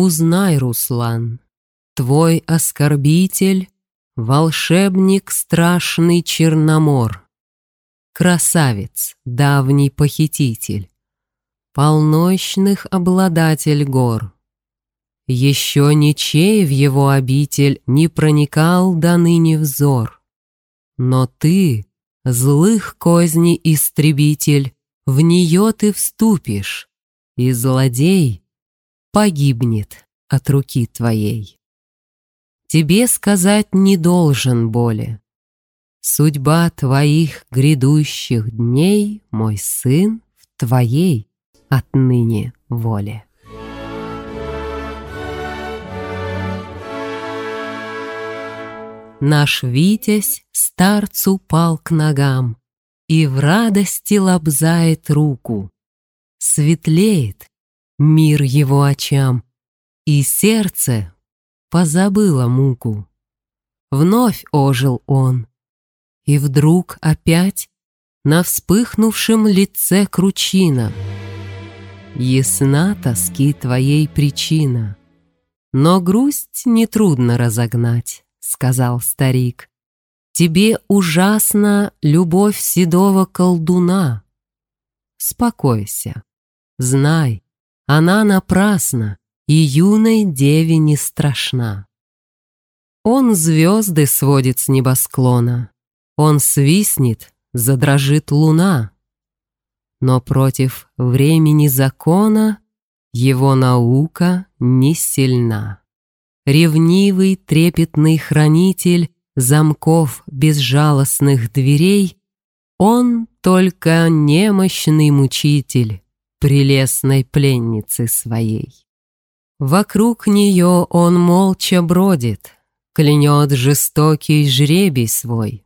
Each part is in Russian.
Узнай, Руслан, твой оскорбитель — Волшебник страшный Черномор, Красавец, давний похититель, Полночных обладатель гор. Еще ничей в его обитель Не проникал до ныне взор. Но ты, злых козней истребитель, В нее ты вступишь, и злодей Погибнет от руки твоей. Тебе сказать не должен более. Судьба твоих грядущих дней, Мой сын, в твоей отныне воле. Наш Витязь старцу пал к ногам И в радости лобзает руку. Светлеет мир его очам, И сердце позабыло муку. Вновь ожил он, и вдруг опять На вспыхнувшем лице кручина. Ясна тоски твоей причина, Но грусть нетрудно разогнать сказал старик. Тебе ужасна любовь седого колдуна. Спокойся, знай, она напрасна и юной деве не страшна. Он звезды сводит с небосклона, он свистнет, задрожит луна. Но против времени закона его наука не сильна ревнивый трепетный хранитель замков безжалостных дверей, он только немощный мучитель прелестной пленницы своей. Вокруг нее он молча бродит, клянет жестокий жребий свой.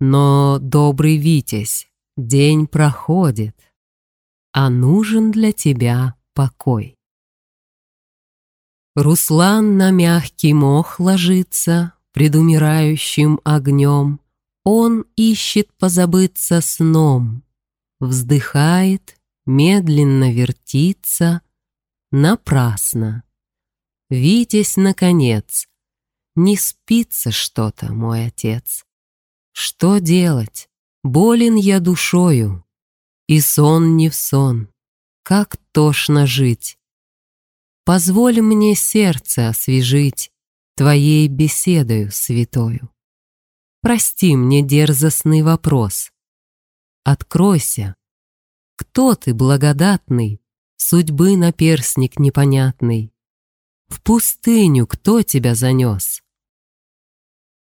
Но, добрый Витязь, день проходит, а нужен для тебя покой. Руслан на мягкий мох ложится Пред умирающим огнем. Он ищет позабыться сном, Вздыхает, медленно вертится, Напрасно. Витязь, наконец, Не спится что-то, мой отец. Что делать? Болен я душою, И сон не в сон. Как тошно жить. Позволь мне сердце освежить Твоей беседою святою. Прости мне дерзостный вопрос. Откройся. Кто ты, благодатный, Судьбы наперсник непонятный? В пустыню кто тебя занес?